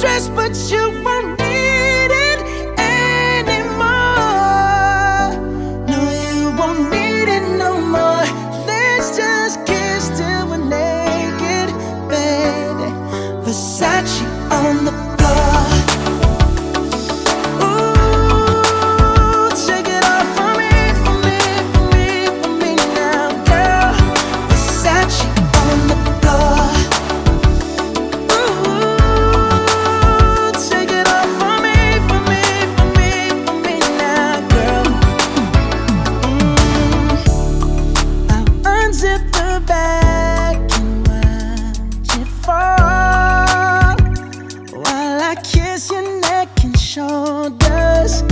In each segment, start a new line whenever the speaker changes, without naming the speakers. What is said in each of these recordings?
dress, but you won't need it anymore. No, you won't need it no more. Let's just kiss till we're naked, baby. Versace on the shoulders.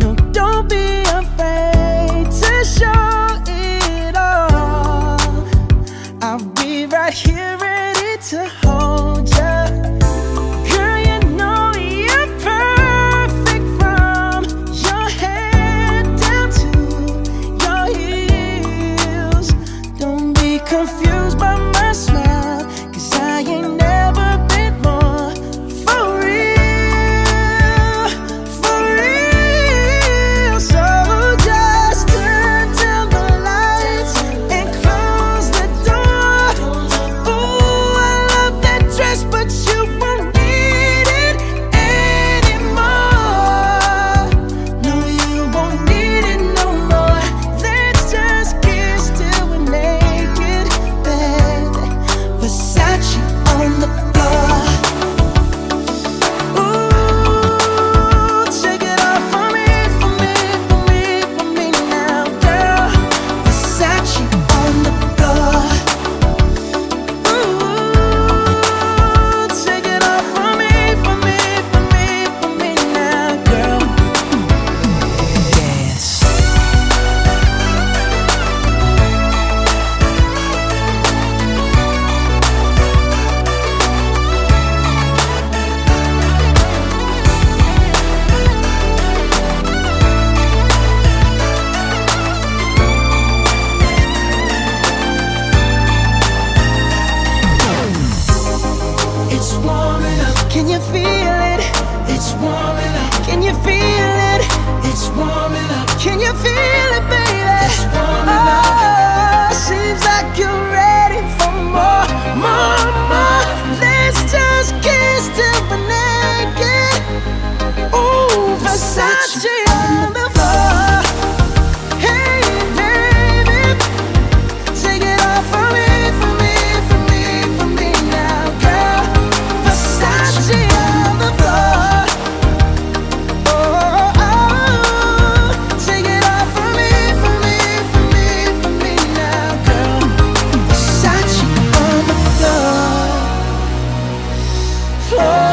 No, don't be afraid to show it all. I'll be right here. you feel it? It's warming up. Can you feel it, baby? 什？